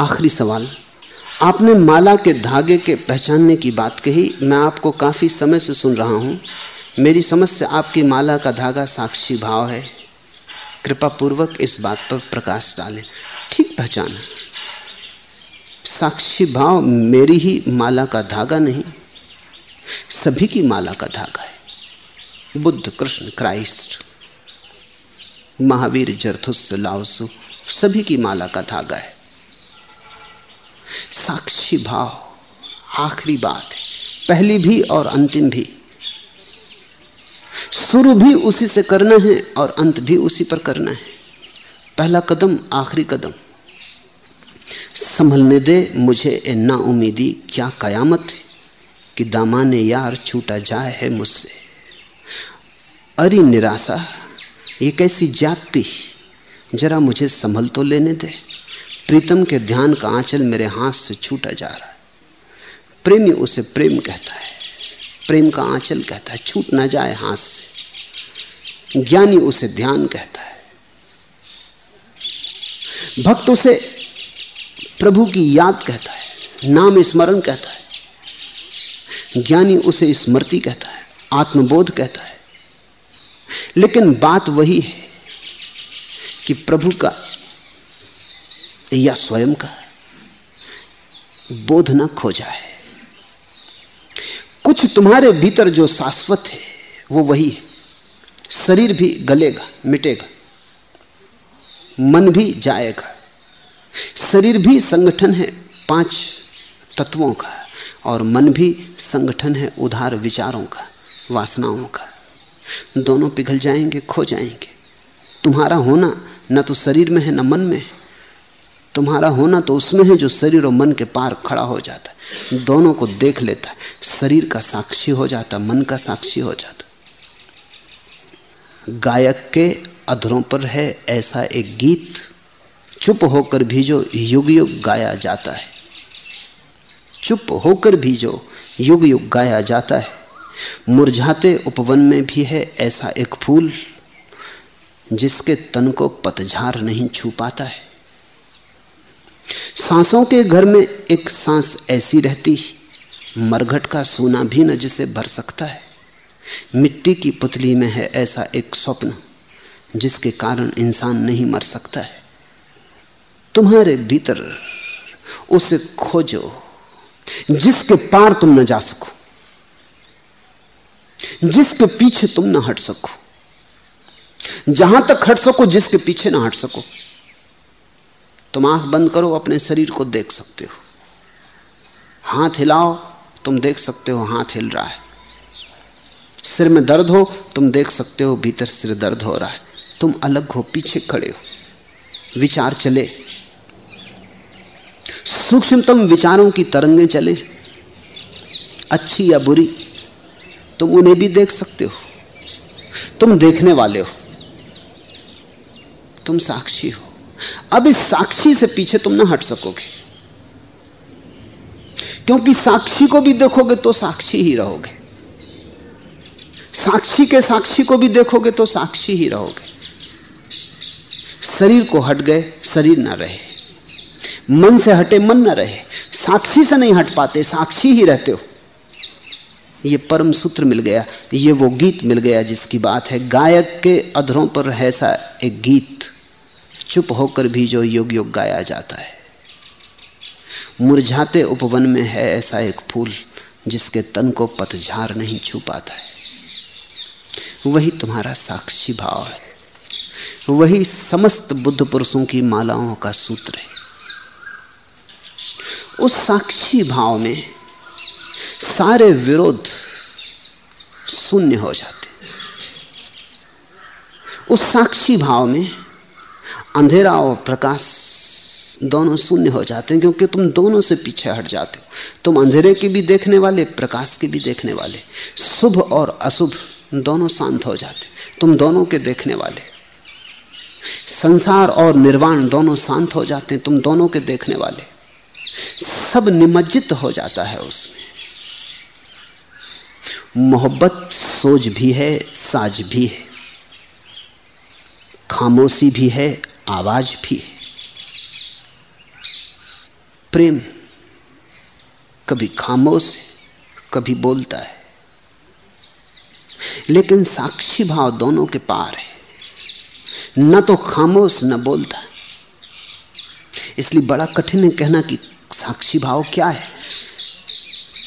आखिरी सवाल। आपने माला के धागे के पहचानने की बात कही। मैं आपको काफ़ी समय से सुन रहा हूँ। मेरी समझ से आपकी माला का धागा साक्षी भाव है। कृपा पूर्वक इस बात पर प्रकाश डालें। ठीक पहचाना। साक्षी भाव मेरी ही माला का धागा नहीं, सभी की माला का धागा है। बुद्ध कृष्ण क्राइस्ट, महावीर जरथुस लाओसु सभी की माला का धागा है। साक्षी भाव आखिरी बात है, पहली भी और अंतिम भी। शुरू भी उसी से करना है और अंत भी उसी पर करना है। पहला कदम, आखिरी कदम। संभलने दे, मुझे ना उम्मीदी, क्या कयामत है कि दामाने यार छूटा जाए है मुझसे? अरे निराशा, ये कैसी जाती? जरा मुझे संभल तो लेने दे। प्रीतम के ध्यान का आंचल मेरे हाथ से छूटा जा रहा है। प्रेमी उसे प्रेम कहता है। प्रेम का आंचल कहता है, छूट ना जाए हाथ से। ज्ञानी उसे ध्यान कहता है। भक्त उसे प्रभु की याद कहता है, नाम स्मरण कहता है, ज्ञानी उसे स्मृति कहता है, आत्मबोध कहता है। लेकिन बात वही है कि प्रभु का या स्वयं का बोध न खो जाए। कुछ तुम्हारे भीतर जो शाश्वत है, वो वही है। शरीर भी गलेगा, मिटेगा, मन भी जाएगा। शरीर भी संगठन है, पाँच तत्वों का, और मन भी संगठन है, उधार विचारों का, वासनाओं का। दोनों पिघल जाएँगे, खो जाएँगे। तुम्हारा होना न तो शरीर में है, न मन में तुम्हारा होना तो उसमें है, जो शरीर और मन के पार खड़ा हो जाता है। दोनों को देख लेता है। शरीर का साक्षी हो जाता, मन का साक्षी हो जाता। गायक के अधरों पर है ऐसा एक गीत। चुप होकर भी जो युग युग गाया जाता है। चुप होकर भी जो युग युग गाया जाता है। मुरझाते उपवन में भी है ऐसा एक फूल, जिसके तन को पतझार नहीं छू पाता है। सांसों के घर में एक सांस ऐसी रहती, मरघट का सोना भी न जिसे भर सकता है। मिट्टी की पुतली में है ऐसा एक स्वप्न, जिसके कारण इंसान नहीं मर सकता है। तुम्हारे भीतर उसे खोजो, जिसके पार तुम न जा सको, जिसके पीछे तुम न हट सको, जहाँ तक हट सको, जिसके पीछे ना हट सको। तुम आँख बंद करो, अपने शरीर को देख सकते हो। हाथ हिलाओ, तुम देख सकते हो, हाथ हिल रहा है। सिर में दर्द हो, तुम देख सकते हो, भीतर सिर दर्द हो रहा है। तुम अलग हो, पीछे खड़े हो। विचार चले सूक्ष्मतम विचारों की तरंगें चले। अच्छी या बुरी, तुम उन्हें भी देख सकते हो। तुम देखने वाले हो। तुम साक्षी हो। अब इस साक्षी से पीछे तुम ना हट सकोगे। क्योंकि साक्षी को भी देखोगे तो साक्षी ही रहोगे। साक्षी के साक्षी को भी देखोगे तो साक्षी ही रहोगे। शरीर को हट गए, शरीर ना रहे। मन से हटे मन ना रहे, साक्षी से नहीं हट पाते, साक्षी ही रहते हो। ये परम सूत्र मिल गया, ये वो गीत मिल गया जिसकी बात है, गायक के अधरों पर ऐसा एक गीत, चुप होकर भी जो योग योग गाया जाता है। मुरझाते उपवन में है ऐसा एक फूल, जिसके तन को पतझार नहीं छू पाता है। वही तुम्हारा साक्षी भाव है। वही समस्त बुद्ध पुरुषों की मालाओं का सूत्र है। उस साक्षी भाव में सारे विरोध शून्य हो जाते। उस साक्षी भाव में अंधेरा और प्रकाश दोनों शून्य हो जाते हैं, क्योंकि तुम दोनों से पीछे हट जाते हो। तुम अंधेरे के भी देखने वाले, प्रकाश के भी देखने वाले, शुभ और अशुभ दोनों शांत हो जाते तुम दोनों के देखने वाले, संसार और निर्वाण दोनों शांत हो जाते हैं, तुम दोनों के देखने वाले। सब निमज्जित हो जाता है उसमें। मोहब्बत सोच भी है साज भी है। खामोशी भी है, आवाज़ भी है। प्रेम कभी खामोश है, कभी बोलता है। लेकिन साक्षी भाव दोनों के पार है। न तो खामोश, न बोलता। इसलिए बड़ा कठिन है कहना कि साक्षी भाव क्या है?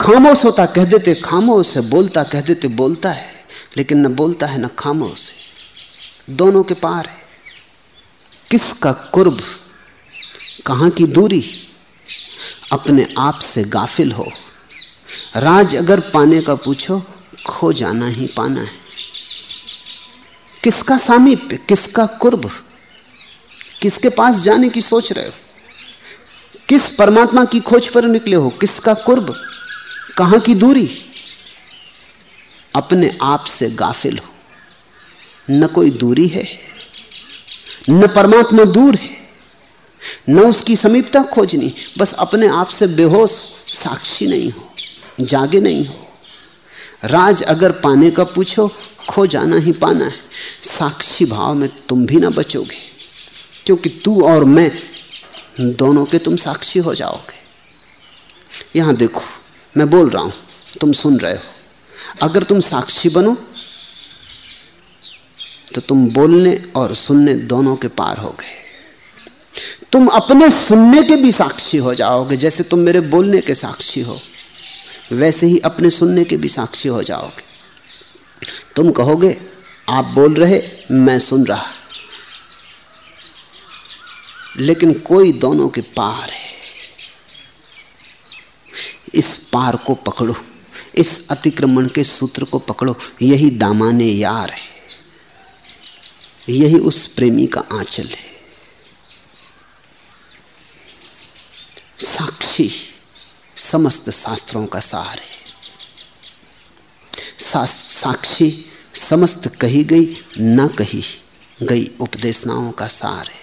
खामोश होता कह देते, खामोश है, बोलता कह देते, बोलता है, लेकिन न बोलता है, न खामोश है। दोनों के पार है। किसका कुर्ब कहाँ की दूरी? अपने आप से गाफिल हो। राज अगर पाने का पूछो, खो जाना ही पाना है। किसका सामीप्य, किसका कुर्ब? किसके पास जाने की सोच रहे हो? किस परमात्मा की खोज पर निकले हो? किसका कुर्ब? कहाँ की दूरी? अपने आप से गाफिल हो। न कोई दूरी है, न परमात्मा दूर है, न उसकी समीपता खोजनी। बस अपने आप से बेहोश, साक्षी नहीं हो, जागे नहीं हो। राज अगर पाने का पूछो, खो जाना ही पाना है। साक्षी भाव में तुम भी ना बचोगे, क्योंकि तू और मैं दोनों के तुम साक्षी हो जाओगे। यहाँ देखो, मैं बोल रहा हूँ, तुम सुन रहे हो। अगर तुम साक्षी बनो तो तुम बोलने और सुनने दोनों के पार हो गए तुम अपने सुनने के भी साक्षी हो जाओगे, जैसे तुम मेरे बोलने के साक्षी हो, वैसे ही अपने सुनने के भी साक्षी हो जाओगे। तुम कहोगे, आप बोल रहे, मैं सुन रहा। लेकिन कोई दोनों के पार है। इस पार को पकड़ो, इस अतिक्रमण के सूत्र को पकड़ो, यही दामाने यार है। यही उस प्रेमी का आंचल है। साक्षी समस्त शास्त्रों का सार है। साक्षी समस्त कही गई, न कही गई उपदेशनाओं का सार है।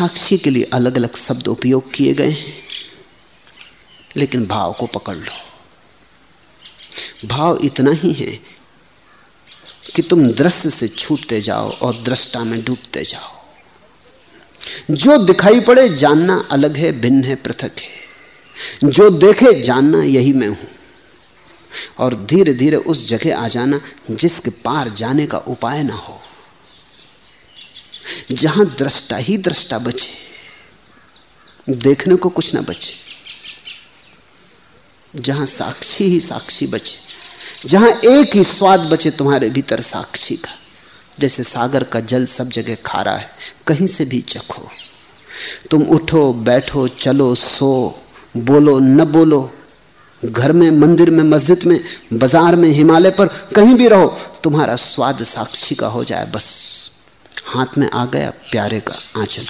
साक्षी के लिए अलग अलग शब्द उपयोग किए गए हैं। लेकिन भाव को पकड़ लो। भाव इतना ही है कि तुम दृश्य से छूटते जाओ और दृष्टा में डूबते जाओ। जो दिखाई पड़े जानना अलग है, भिन्न है, पृथक है। जो देखे जानना यही मैं हूँ। और धीरे धीरे उस जगह आ जाना जिसके पार जाने का उपाय ना हो। जहाँ दृष्टा ही दृष्टा बचे, देखने को कुछ ना बचे, जहाँ साक्षी ही साक्षी बचे, जहाँ एक ही स्वाद बचे, तुम्हारे भीतर साक्षी का, जैसे सागर का जल सब जगह खारा है, कहीं से भी चखो। तुम उठो, बैठो, चलो, सो, बोलो, न बोलो, घर में, मंदिर में, मस्जिद में, बाज़ार में, हिमालय पर कहीं भी रहो, तुम्हारा स्वाद साक्षी का हो जाए, बस। हाथ में आ गया प्यारे का आंचल।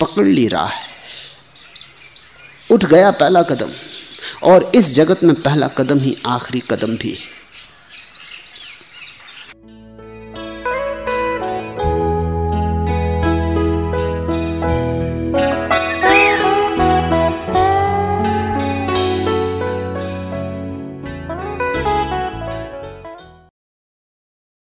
पकड़ ली रहा है। उठ गया पहला कदम और इस जगत में पहला कदम ही आखिरी कदम भी है।